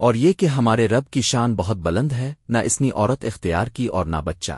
اور یہ کہ ہمارے رب کی شان بہت بلند ہے، نہ اسنی عورت اختیار کی اور نہ بچہ۔